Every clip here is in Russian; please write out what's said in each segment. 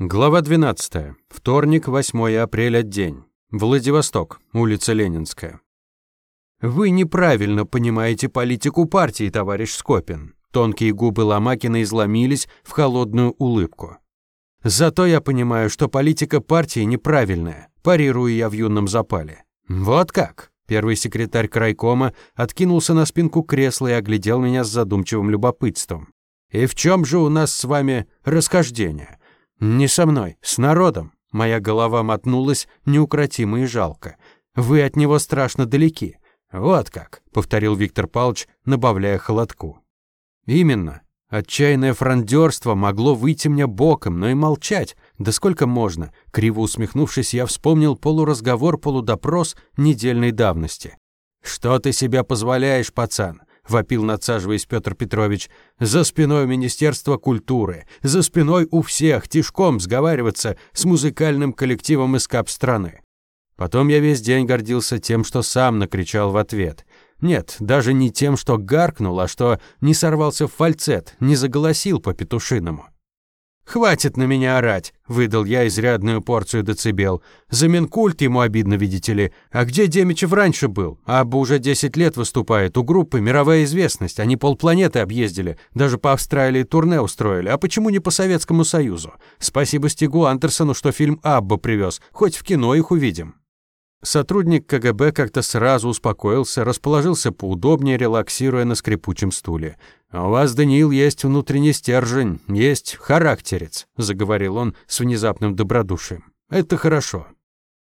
Глава 12. Вторник, 8 апреля, день. Владивосток, улица Ленинская. Вы неправильно понимаете политику партии, товарищ Скопин. Тонкие губы Ломакина изломились в холодную улыбку. Зато я понимаю, что политика партии неправильная, парирую я в юном запале. Вот как? Первый секретарь крайкома откинулся на спинку кресла и оглядел меня с задумчивым любопытством. И в чем же у нас с вами расхождение? «Не со мной, с народом». Моя голова мотнулась неукротимо и жалко. «Вы от него страшно далеки». «Вот как», — повторил Виктор Павлович, набавляя холодку. «Именно. Отчаянное фрондерство могло выйти мне боком, но и молчать. Да сколько можно?» Криво усмехнувшись, я вспомнил полуразговор, полудопрос недельной давности. «Что ты себя позволяешь, пацан? — вопил, надсаживаясь Петр Петрович. «За спиной Министерства культуры, за спиной у всех, тишком сговариваться с музыкальным коллективом из кап страны». Потом я весь день гордился тем, что сам накричал в ответ. Нет, даже не тем, что гаркнул, а что не сорвался в фальцет, не заголосил по-петушиному. «Хватит на меня орать!» — выдал я изрядную порцию децибел. «За Минкульт ему обидно, видите ли. А где Демичев раньше был? Абба уже 10 лет выступает. У группы мировая известность. Они полпланеты объездили. Даже по Австралии турне устроили. А почему не по Советскому Союзу? Спасибо Стигу Андерсону, что фильм «Абба» привез. Хоть в кино их увидим». Сотрудник КГБ как-то сразу успокоился, расположился поудобнее, релаксируя на скрипучем стуле. «У вас, Даниил, есть внутренний стержень, есть характерец», — заговорил он с внезапным добродушием. «Это хорошо».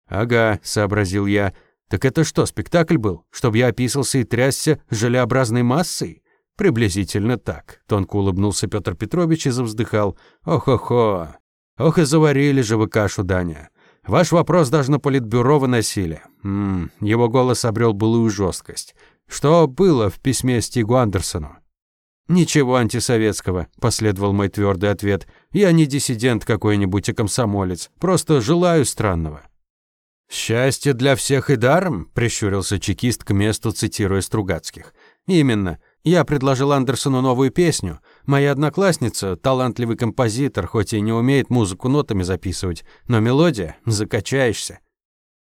«Ага», — сообразил я. «Так это что, спектакль был? Чтоб я описался и трясся желеобразной массой?» «Приблизительно так», — тонко улыбнулся Петр Петрович и завздыхал. «Ох-охо! Ох и заварили же вы кашу, Даня. Ваш вопрос даже на политбюро выносили». М его голос обрел былую жесткость. «Что было в письме Стигу Андерсону?» «Ничего антисоветского», — последовал мой твердый ответ. «Я не диссидент какой-нибудь, а комсомолец. Просто желаю странного». «Счастье для всех и даром?» — прищурился чекист к месту, цитируя Стругацких. «Именно. Я предложил Андерсону новую песню. Моя одноклассница, талантливый композитор, хоть и не умеет музыку нотами записывать, но мелодия — закачаешься».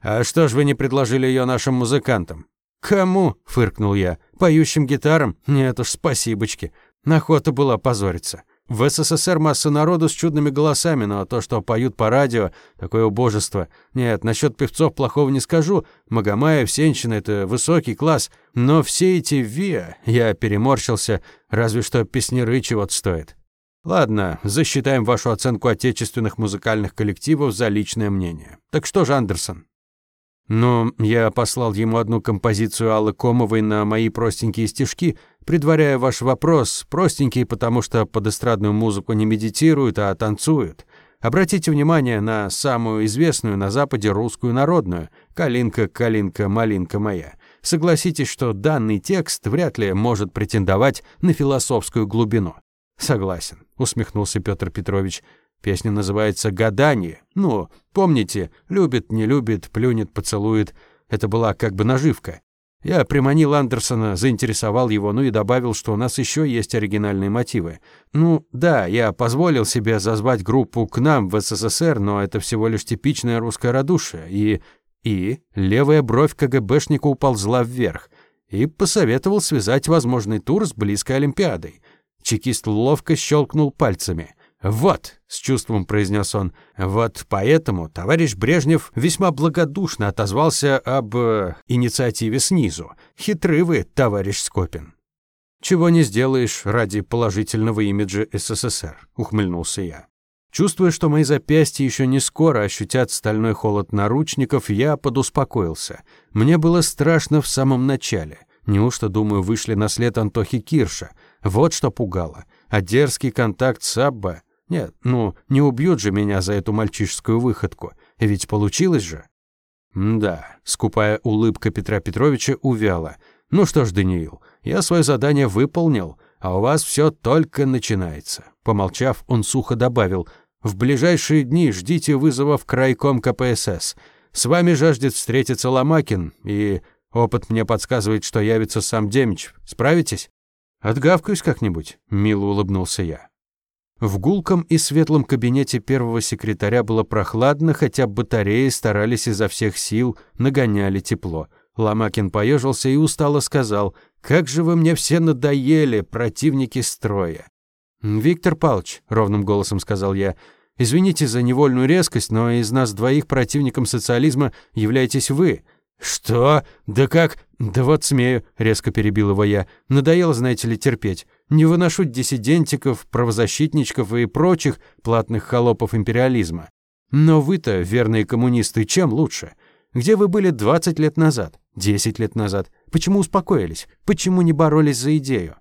«А что ж вы не предложили ее нашим музыкантам?» «Кому?» — фыркнул я. «Поющим гитарам? Нет уж, спасибочки. Охота была позориться. В СССР масса народу с чудными голосами, но то, что поют по радио, такое убожество. Нет, насчет певцов плохого не скажу. Магомаев, Сенчин — это высокий класс. Но все эти ВИА, я переморщился, разве что песнеры чего-то стоят. Ладно, засчитаем вашу оценку отечественных музыкальных коллективов за личное мнение. Так что же, Андерсон? Но я послал ему одну композицию Аллы Комовой на мои простенькие стишки, предваряя ваш вопрос, простенькие, потому что под эстрадную музыку не медитируют, а танцуют. Обратите внимание на самую известную на Западе русскую народную «Калинка, калинка, малинка моя». Согласитесь, что данный текст вряд ли может претендовать на философскую глубину. Согласен, усмехнулся Петр Петрович. Песня называется «Гадание». Ну, помните, любит, не любит, плюнет, поцелует. Это была как бы наживка. Я приманил Андерсона, заинтересовал его, ну и добавил, что у нас еще есть оригинальные мотивы. Ну, да, я позволил себе зазвать группу к нам в СССР, но это всего лишь типичное русское радушие. И... и... левая бровь КГБшника уползла вверх. И посоветовал связать возможный тур с близкой Олимпиадой. Чекист ловко щелкнул пальцами. «Вот», — с чувством произнес он, — «вот поэтому товарищ Брежнев весьма благодушно отозвался об э, инициативе снизу. Хитрый вы, товарищ Скопин». «Чего не сделаешь ради положительного имиджа СССР», — ухмыльнулся я. Чувствуя, что мои запястья еще не скоро ощутят стальной холод наручников, я подуспокоился. Мне было страшно в самом начале. Неужто, думаю, вышли на след Антохи Кирша? Вот что пугало. А дерзкий контакт с Абба нет, ну, не убьют же меня за эту мальчишескую выходку. Ведь получилось же. да, скупая улыбка Петра Петровича увяла. Ну что ж, Даниил, я свое задание выполнил, а у вас все только начинается. Помолчав, он сухо добавил: в ближайшие дни ждите вызова в крайком КПСС. С вами жаждет встретиться Ломакин, и опыт мне подсказывает, что явится сам Демич. Справитесь? Отгавкаюсь как-нибудь, мило улыбнулся я. В гулком и светлом кабинете первого секретаря было прохладно, хотя батареи старались изо всех сил, нагоняли тепло. Ломакин поежился и устало сказал, «Как же вы мне все надоели, противники строя!» «Виктор Павлович», — ровным голосом сказал я, «извините за невольную резкость, но из нас двоих противником социализма являетесь вы». «Что? Да как? Да вот смею», — резко перебил его я. «Надоело, знаете ли, терпеть. Не выношу диссидентиков, правозащитничков и прочих платных холопов империализма. Но вы-то, верные коммунисты, чем лучше? Где вы были 20 лет назад, 10 лет назад? Почему успокоились? Почему не боролись за идею?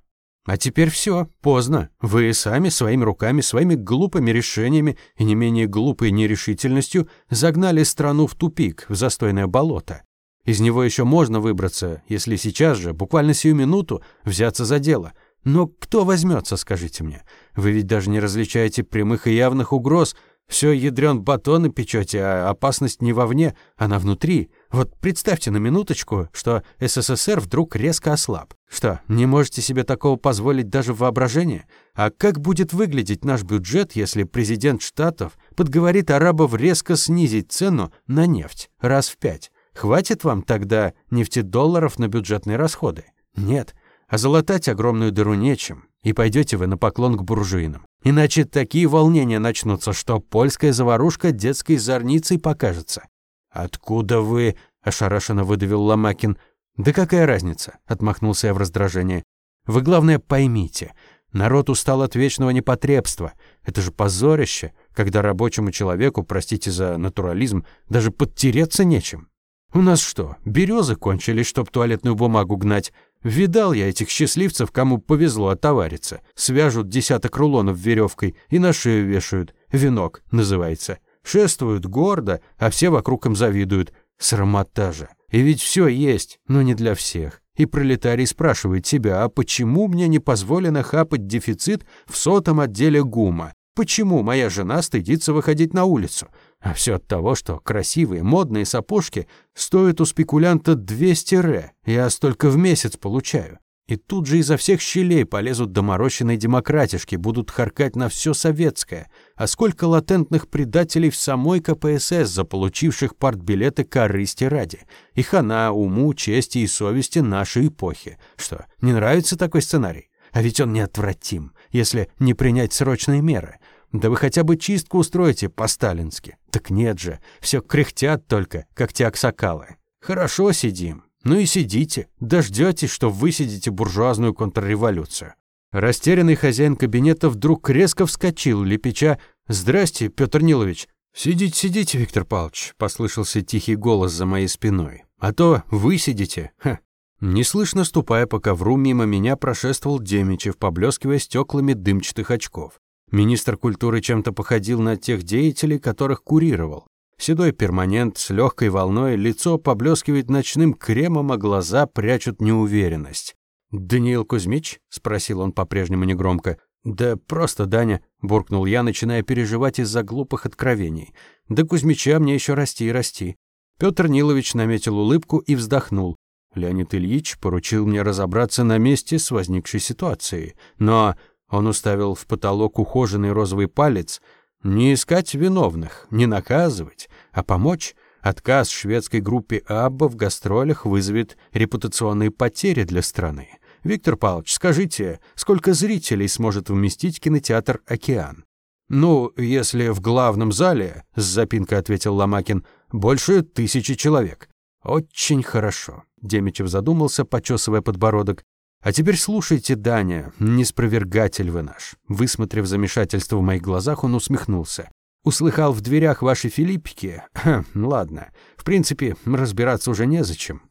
А теперь все, поздно. Вы сами своими руками, своими глупыми решениями и не менее глупой нерешительностью загнали страну в тупик, в застойное болото. Из него еще можно выбраться, если сейчас же, буквально сию минуту, взяться за дело. Но кто возьмется, скажите мне? Вы ведь даже не различаете прямых и явных угроз, все ядрен батоны печете, а опасность не вовне, она внутри. Вот представьте на минуточку, что СССР вдруг резко ослаб. Что, не можете себе такого позволить даже в воображении? А как будет выглядеть наш бюджет, если президент Штатов подговорит арабов резко снизить цену на нефть раз в пять? Хватит вам тогда нефтедолларов на бюджетные расходы? Нет. А залатать огромную дыру нечем и пойдете вы на поклон к буржуинам. Иначе такие волнения начнутся, что польская заварушка детской зорницей покажется. «Откуда вы?» – ошарашенно выдавил Ломакин. «Да какая разница?» – отмахнулся я в раздражении. «Вы, главное, поймите, народ устал от вечного непотребства. Это же позорище, когда рабочему человеку, простите за натурализм, даже подтереться нечем. У нас что, березы кончились, чтоб туалетную бумагу гнать? Видал я этих счастливцев, кому повезло отовариться. Свяжут десяток рулонов веревкой и на шею вешают. Венок называется. Шествуют гордо, а все вокруг им завидуют. Срамота же. И ведь все есть, но не для всех. И пролетарий спрашивает себя, а почему мне не позволено хапать дефицит в сотом отделе ГУМа? Почему моя жена стыдится выходить на улицу? А все от того, что красивые модные сапожки стоят у спекулянта 200 ре. Я столько в месяц получаю. И тут же изо всех щелей полезут доморощенные демократишки, будут харкать на все советское. А сколько латентных предателей в самой КПСС, заполучивших партбилеты корысти ради. И хана уму, чести и совести нашей эпохи. Что, не нравится такой сценарий? А ведь он неотвратим, если не принять срочные меры. Да вы хотя бы чистку устроите по-сталински. Так нет же, все кряхтят только, как те аксакалы. Хорошо сидим. Ну и сидите, дождетесь, что высидите буржуазную контрреволюцию. Растерянный хозяин кабинета вдруг резко вскочил, лепеча «Здрасте, Петр Нилович». «Сидите, сидите, Виктор Павлович», — послышался тихий голос за моей спиной. «А то вы сидите». Ха. Неслышно ступая по ковру, мимо меня прошествовал Демичев, поблескивая стеклами дымчатых очков. Министр культуры чем-то походил на тех деятелей, которых курировал. Седой перманент с легкой волной, лицо поблескивает ночным кремом, а глаза прячут неуверенность. «Даниил Кузьмич?» — спросил он по-прежнему негромко. «Да просто Даня», — буркнул я, начиная переживать из-за глупых откровений. «Да Кузьмича мне еще расти и расти». Петр Нилович наметил улыбку и вздохнул. Леонид Ильич поручил мне разобраться на месте с возникшей ситуацией. Но он уставил в потолок ухоженный розовый палец. Не искать виновных, не наказывать, а помочь. Отказ шведской группе Абба в гастролях вызовет репутационные потери для страны. Виктор Павлович, скажите, сколько зрителей сможет вместить кинотеатр «Океан»? «Ну, если в главном зале», — с запинкой ответил Ломакин, — «больше тысячи человек». «Очень хорошо», — Демичев задумался, почесывая подбородок. А теперь слушайте, Даня, неспровергатель вы наш. Высмотрев замешательство в моих глазах, он усмехнулся. Услыхал в дверях ваши Филиппики? Хм, ладно. В принципе, разбираться уже незачем.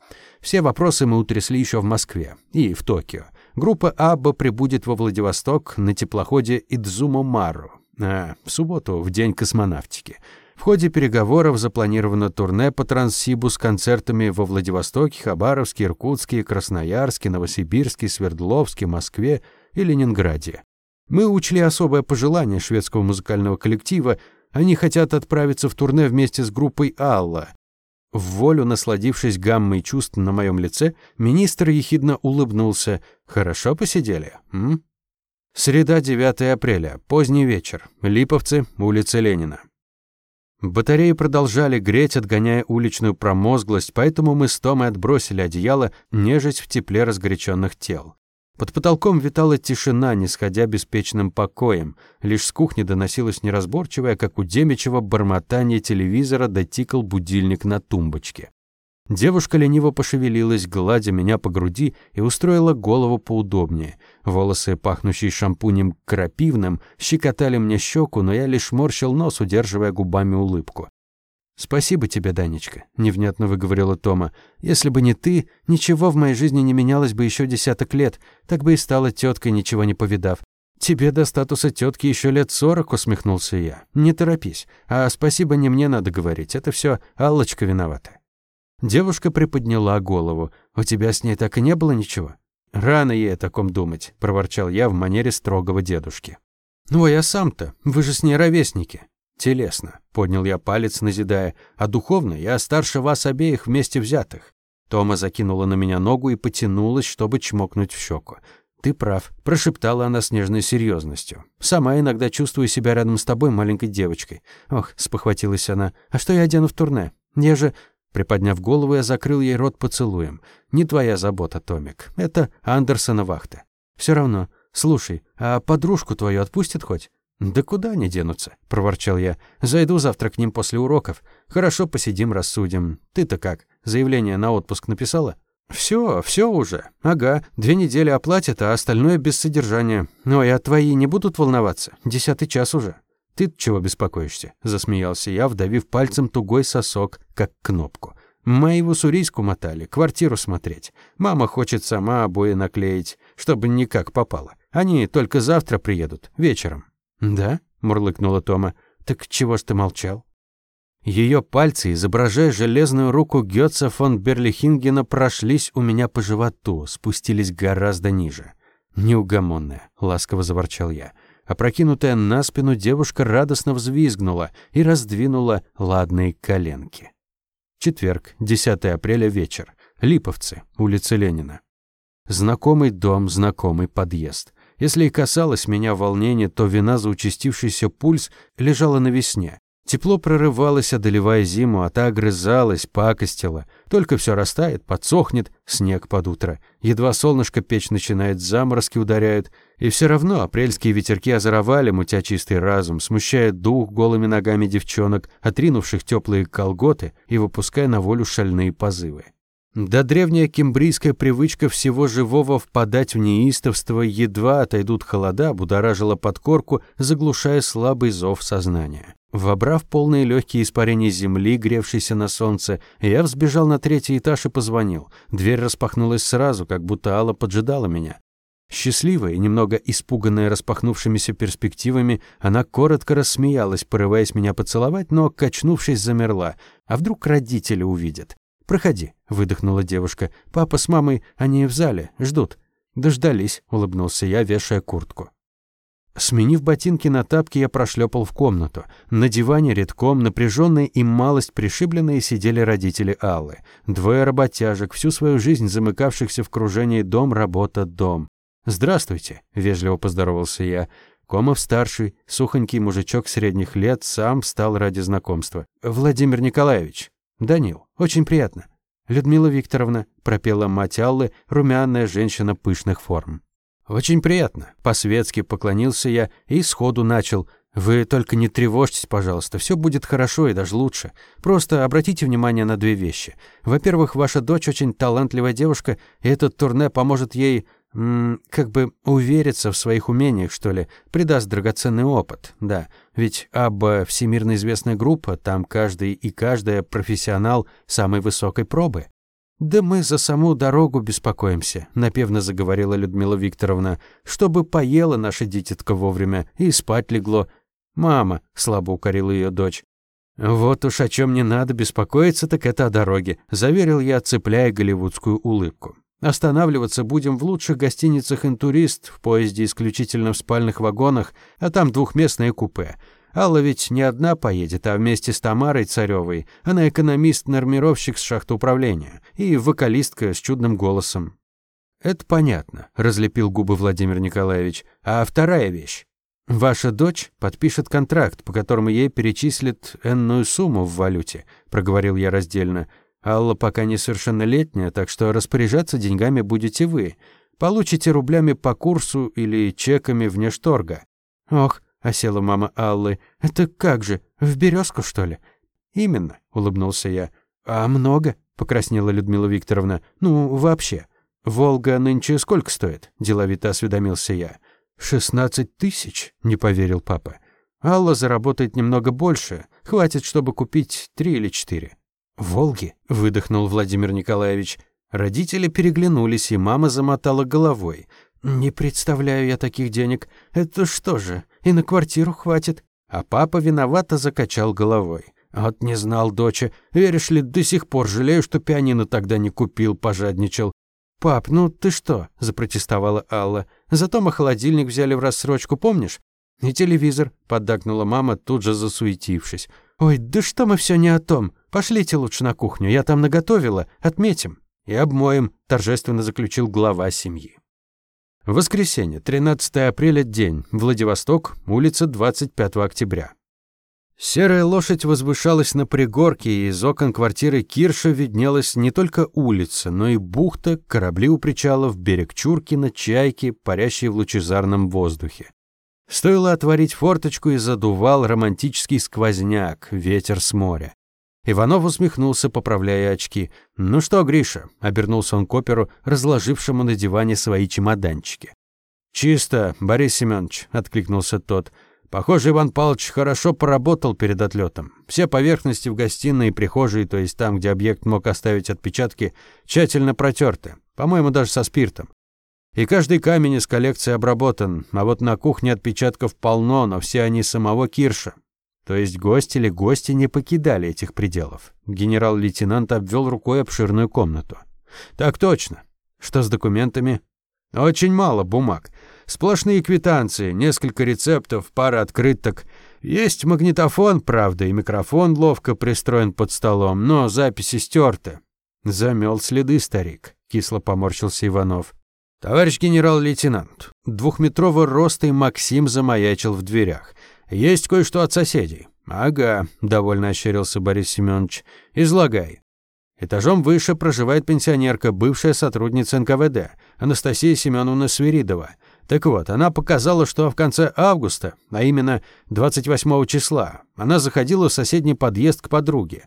Все вопросы мы утрясли еще в Москве и в Токио. Группа Абба прибудет во Владивосток на теплоходе Идзумо Мару. А, в субботу, в день космонавтики. В ходе переговоров запланировано турне по Транссибу с концертами во Владивостоке, Хабаровске, Иркутске, Красноярске, Новосибирске, Свердловске, Москве и Ленинграде. Мы учли особое пожелание шведского музыкального коллектива. Они хотят отправиться в турне вместе с группой «Алла». В волю насладившись гаммой чувств на моем лице, министр ехидно улыбнулся. «Хорошо посидели, м?» Среда, 9 апреля, поздний вечер. Липовцы, улица Ленина. Батареи продолжали греть, отгоняя уличную промозглость, поэтому мы с Томой отбросили одеяло, нежесть в тепле разгоряченных тел. Под потолком витала тишина, не сходя беспечным покоем. Лишь с кухни доносилось неразборчивое, как у Демичева, бормотание телевизора дотикал будильник на тумбочке. Девушка лениво пошевелилась, гладя меня по груди и устроила голову поудобнее. Волосы, пахнущие шампунем крапивным, щекотали мне щеку, но я лишь морщил нос, удерживая губами улыбку. «Спасибо тебе, Данечка», — невнятно выговорила Тома. «Если бы не ты, ничего в моей жизни не менялось бы еще десяток лет, так бы и стала теткой, ничего не повидав. «Тебе до статуса тетки еще лет сорок», — усмехнулся я. «Не торопись. А спасибо не мне надо говорить. Это все Аллочка виновата». Девушка приподняла голову. «У тебя с ней так и не было ничего?» «Рано ей о таком думать», — проворчал я в манере строгого дедушки. «Ну, а я сам-то, вы же с ней ровесники». «Телесно», — поднял я палец, назидая, «а духовно я старше вас обеих вместе взятых». Тома закинула на меня ногу и потянулась, чтобы чмокнуть в щеку. «Ты прав», — прошептала она с нежной серьезностью. «Сама иногда чувствую себя рядом с тобой, маленькой девочкой». «Ох», — спохватилась она, «а что я одену в турне? Я же Приподняв голову, я закрыл ей рот поцелуем. «Не твоя забота, Томик. Это Андерсона вахта. Все равно. Слушай, а подружку твою отпустят хоть?» «Да куда они денутся?» – проворчал я. «Зайду завтра к ним после уроков. Хорошо посидим, рассудим. Ты-то как? Заявление на отпуск написала?» «Все, все уже. Ага, две недели оплатят, а остальное без содержания. Ой, а твои не будут волноваться? Десятый час уже». «Ты чего беспокоишься?» – засмеялся я, вдавив пальцем тугой сосок, как кнопку. «Мы его сурийску мотали, квартиру смотреть. Мама хочет сама обои наклеить, чтобы никак попало. Они только завтра приедут, вечером». «Да?» – мурлыкнула Тома. «Так чего ж ты молчал?» Ее пальцы, изображая железную руку Гетца фон Берлихингена, прошлись у меня по животу, спустились гораздо ниже. «Неугомонная», — ласково заворчал я. Опрокинутая на спину девушка радостно взвизгнула и раздвинула ладные коленки. Четверг, 10 апреля, вечер. Липовцы, улица Ленина. Знакомый дом, знакомый подъезд. Если и касалось меня волнение, то вина за участившийся пульс лежала на весне. Тепло прорывалось, одолевая зиму, а та огрызалась, пакостила. Только все растает, подсохнет, снег под утро. Едва солнышко печь начинает, заморозки ударяют. И все равно апрельские ветерки озоровали, мутя чистый разум, смущая дух голыми ногами девчонок, отринувших теплые колготы и выпуская на волю шальные позывы. Да древняя кембрийская привычка всего живого впадать в неистовство, едва отойдут холода, будоражила подкорку, заглушая слабый зов сознания. Вобрав полные легкие испарения земли, гревшейся на солнце, я взбежал на третий этаж и позвонил. Дверь распахнулась сразу, как будто Алла поджидала меня. Счастливая и немного испуганная распахнувшимися перспективами, она коротко рассмеялась, порываясь меня поцеловать, но, качнувшись, замерла. А вдруг родители увидят? «Проходи», — выдохнула девушка. «Папа с мамой, они в зале, ждут». «Дождались», — улыбнулся я, вешая куртку. Сменив ботинки на тапки, я прошлепал в комнату. На диване редком, напряженные и малость пришибленные, сидели родители Аллы. Двое работяжек, всю свою жизнь замыкавшихся в кружении дом, работа, дом. «Здравствуйте», — вежливо поздоровался я. Комов-старший, сухонький мужичок средних лет, сам встал ради знакомства. «Владимир Николаевич». «Данил, очень приятно». «Людмила Викторовна», — пропела мать Аллы, румяная женщина пышных форм. «Очень приятно», — по-светски поклонился я и сходу начал. «Вы только не тревожьтесь, пожалуйста, все будет хорошо и даже лучше. Просто обратите внимание на две вещи. Во-первых, ваша дочь очень талантливая девушка, и этот турне поможет ей как бы увериться в своих умениях, что ли, придаст драгоценный опыт, да. Ведь АБ — всемирно известная группа, там каждый и каждая профессионал самой высокой пробы. «Да мы за саму дорогу беспокоимся», — напевно заговорила Людмила Викторовна, «чтобы поела наша дитятка вовремя и спать легло». «Мама», — слабо укорила ее дочь, «Вот уж о чем не надо беспокоиться, так это о дороге», — заверил я, цепляя голливудскую улыбку. Останавливаться будем в лучших гостиницах «Интурист», в поезде исключительно в спальных вагонах, а там двухместное купе. Алла ведь не одна поедет, а вместе с Тамарой Царевой. Она экономист-нормировщик с шахты управления и вокалистка с чудным голосом. Это понятно, разлепил губы Владимир Николаевич. А вторая вещь. Ваша дочь подпишет контракт, по которому ей перечислят энную сумму в валюте, проговорил я раздельно. Алла пока несовершеннолетняя, так что распоряжаться деньгами будете вы. Получите рублями по курсу или чеками вне шторга. Ох, осела мама Аллы. Это как же, в березку что ли? Именно, улыбнулся я. А много? покраснела Людмила Викторовна. Ну, вообще. Волга нынче сколько стоит? деловито осведомился я. «Шестнадцать тысяч?» — не поверил папа. «Алла заработает немного больше. Хватит, чтобы купить три или четыре». «Волги?» — выдохнул Владимир Николаевич. Родители переглянулись, и мама замотала головой. «Не представляю я таких денег. Это что же, и на квартиру хватит?» А папа виновато закачал головой. «Вот не знал, доча. Веришь ли, до сих пор жалею, что пианино тогда не купил, пожадничал. «Пап, ну ты что?» – запротестовала Алла. «Зато мы холодильник взяли в рассрочку, помнишь?» «И телевизор», – поддакнула мама, тут же засуетившись. «Ой, да что мы все не о том. Пошлите лучше на кухню, я там наготовила, отметим». «И обмоем», – торжественно заключил глава семьи. Воскресенье, 13 апреля, день. Владивосток, улица 25 октября. Серая лошадь возвышалась на пригорке, и из окон квартиры Кирша виднелась не только улица, но и бухта, корабли у причалов, берег Чуркина, чайки, парящие в лучезарном воздухе. Стоило отворить форточку, и задувал романтический сквозняк, ветер с моря. Иванов усмехнулся, поправляя очки. «Ну что, Гриша?» — обернулся он к оперу, разложившему на диване свои чемоданчики. «Чисто, Борис Семенович», — откликнулся тот. Похоже, Иван Павлович хорошо поработал перед отлетом. Все поверхности в гостиной и прихожей, то есть там, где объект мог оставить отпечатки, тщательно протерты. По-моему, даже со спиртом. И каждый камень из коллекции обработан, а вот на кухне отпечатков полно, но все они самого Кирша. То есть гости или гости не покидали этих пределов. Генерал-лейтенант обвел рукой обширную комнату. Так точно. Что с документами? Очень мало бумаг. Сплошные квитанции, несколько рецептов, пара открыток. Есть магнитофон, правда, и микрофон ловко пристроен под столом, но записи стерты. Замел следы старик, кисло поморщился Иванов. Товарищ генерал-лейтенант, двухметрового роста и Максим замаячил в дверях. Есть кое-что от соседей. Ага, довольно ощерился Борис Семенович. Излагай. Этажом выше проживает пенсионерка, бывшая сотрудница НКВД, Анастасия Семеновна Свиридова. Так вот, она показала, что в конце августа, а именно 28 числа, она заходила в соседний подъезд к подруге.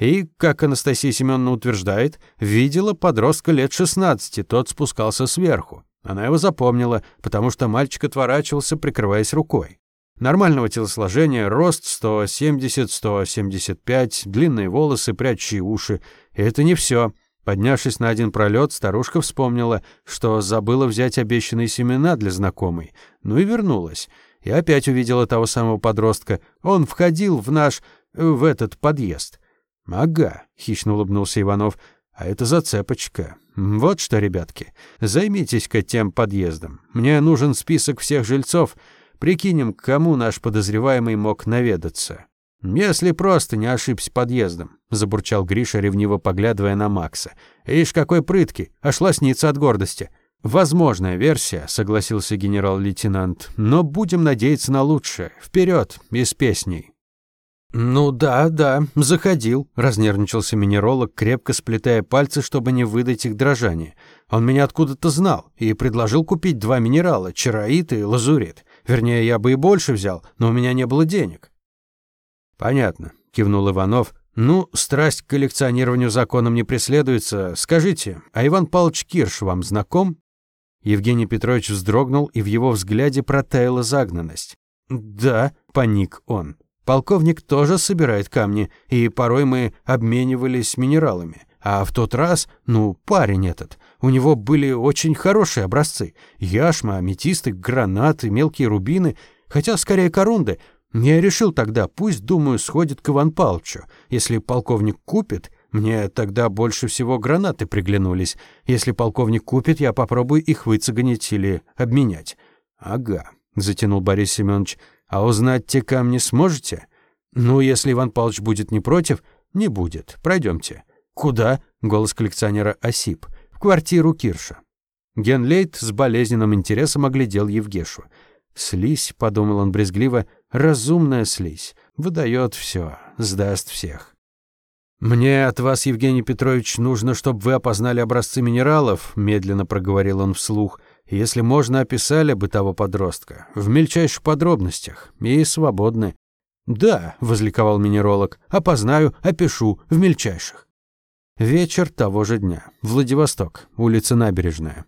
И, как Анастасия Семеновна утверждает, видела подростка лет 16, тот спускался сверху. Она его запомнила, потому что мальчик отворачивался, прикрываясь рукой. Нормального телосложения, рост 170-175, длинные волосы, прячущие уши. И это не все. Поднявшись на один пролет, старушка вспомнила, что забыла взять обещанные семена для знакомой. Ну и вернулась. И опять увидела того самого подростка. Он входил в наш... в этот подъезд. «Ага», — хищно улыбнулся Иванов. «А это зацепочка. Вот что, ребятки, займитесь-ка тем подъездом. Мне нужен список всех жильцов. Прикинем, к кому наш подозреваемый мог наведаться». «Если просто не ошибся подъездом», — забурчал Гриша, ревниво поглядывая на Макса. «Ишь, какой прытки, аж лоснится от гордости». «Возможная версия», — согласился генерал-лейтенант. «Но будем надеяться на лучшее. Вперед, из песней». «Ну да, да, заходил», — разнервничался минеролог, крепко сплетая пальцы, чтобы не выдать их дрожание. «Он меня откуда-то знал и предложил купить два минерала — чароит и лазурит. Вернее, я бы и больше взял, но у меня не было денег». «Понятно», — кивнул Иванов. «Ну, страсть к коллекционированию законом не преследуется. Скажите, а Иван Павлович Кирш вам знаком?» Евгений Петрович вздрогнул, и в его взгляде протаяла загнанность. «Да», — паник он. «Полковник тоже собирает камни, и порой мы обменивались минералами. А в тот раз, ну, парень этот, у него были очень хорошие образцы. Яшма, аметисты, гранаты, мелкие рубины, хотя скорее корунды, я решил тогда, пусть, думаю, сходит к Иван Палчу. Если полковник купит, мне тогда больше всего гранаты приглянулись. Если полковник купит, я попробую их выцегонить или обменять. Ага, затянул Борис Семенович. А узнать те камни сможете? Ну, если Иван Павлович будет не против, не будет. Пройдемте. Куда? Голос коллекционера осип. Квартиру Кирша. Генлейт с болезненным интересом оглядел Евгешу. «Слизь», — подумал он брезгливо, — «разумная слизь. Выдает все, сдаст всех». «Мне от вас, Евгений Петрович, нужно, чтобы вы опознали образцы минералов», — медленно проговорил он вслух. «Если можно, описали бы того подростка. В мельчайших подробностях. И свободны». «Да», — возликовал минералог, — «опознаю, опишу, в мельчайших». Вечер того же дня. Владивосток, улица Набережная.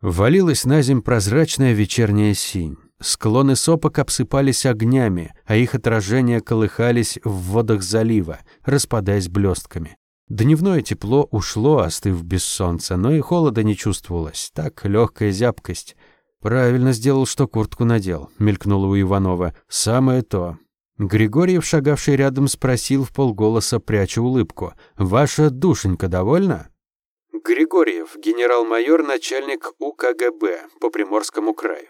Валилась на земь прозрачная вечерняя синь. Склоны сопок обсыпались огнями, а их отражения колыхались в водах залива, распадаясь блестками. Дневное тепло ушло, остыв без солнца, но и холода не чувствовалось. Так, легкая зябкость. «Правильно сделал, что куртку надел», — мелькнуло у Иванова. «Самое то». Григорьев, шагавший рядом, спросил в полголоса, пряча улыбку. «Ваша душенька довольна?» Григорьев, генерал-майор, начальник УКГБ по Приморскому краю.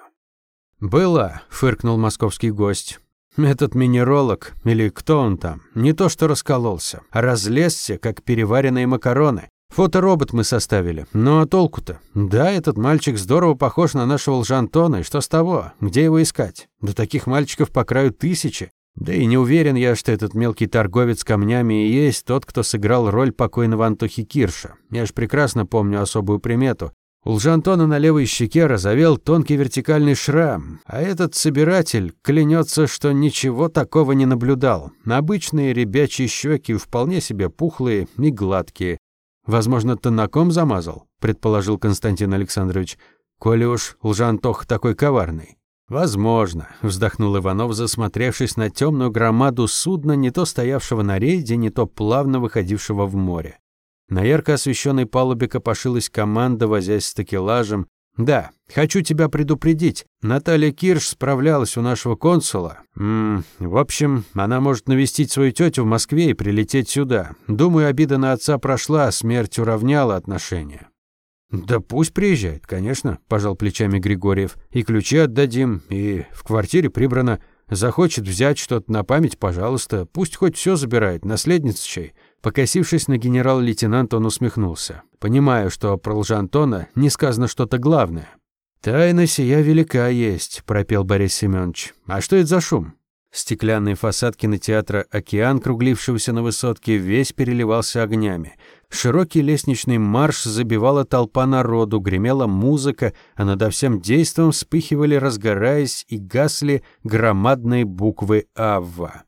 «Была», — фыркнул московский гость. «Этот минеролог, или кто он там, не то что раскололся, а разлезся, как переваренные макароны. Фоторобот мы составили. Ну а толку-то? Да, этот мальчик здорово похож на нашего лжантона, и что с того? Где его искать? Да таких мальчиков по краю тысячи. Да и не уверен я, что этот мелкий торговец камнями и есть тот, кто сыграл роль покойного Антохи Кирша. Я ж прекрасно помню особую примету. У Лжантона на левой щеке разовел тонкий вертикальный шрам, а этот собиратель клянется, что ничего такого не наблюдал. Обычные ребячьи щеки вполне себе пухлые и гладкие. Возможно, тонаком замазал, предположил Константин Александрович. Коли уж Лжантох такой коварный. «Возможно», — вздохнул Иванов, засмотревшись на темную громаду судна, не то стоявшего на рейде, не то плавно выходившего в море. На ярко освещенной палубе копошилась команда, возясь с такелажем. «Да, хочу тебя предупредить. Наталья Кирш справлялась у нашего консула. М -м, в общем, она может навестить свою тетю в Москве и прилететь сюда. Думаю, обида на отца прошла, смерть уравняла отношения». «Да пусть приезжает, конечно», – пожал плечами Григорьев. «И ключи отдадим, и в квартире прибрано. Захочет взять что-то на память, пожалуйста. Пусть хоть все забирает, наследница чей». Покосившись на генерал-лейтенанта, он усмехнулся. «Понимаю, что про лжантона не сказано что-то главное». «Тайна сия велика есть», – пропел Борис Семенович. «А что это за шум?» Стеклянный фасад кинотеатра «Океан», круглившегося на высотке, весь переливался огнями. Широкий лестничный марш забивала толпа народу, гремела музыка, а над всем действом вспыхивали, разгораясь, и гасли громадные буквы «Авва».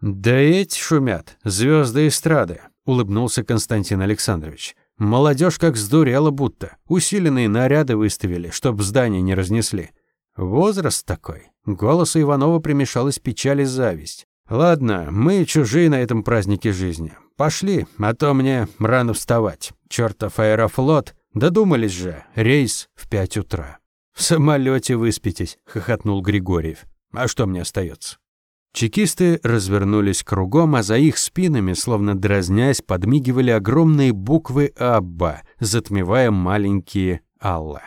«Да эти шумят, звезды эстрады», — улыбнулся Константин Александрович. «Молодежь как сдурела будто. Усиленные наряды выставили, чтоб здание не разнесли. Возраст такой». Голосу Иванова примешалась печаль и зависть. «Ладно, мы чужие на этом празднике жизни. Пошли, а то мне рано вставать. Чёртов аэрофлот. Додумались же, рейс в пять утра». «В самолете выспитесь», — хохотнул Григорьев. «А что мне остается? Чекисты развернулись кругом, а за их спинами, словно дразнясь, подмигивали огромные буквы «Абба», затмевая маленькие «Алла».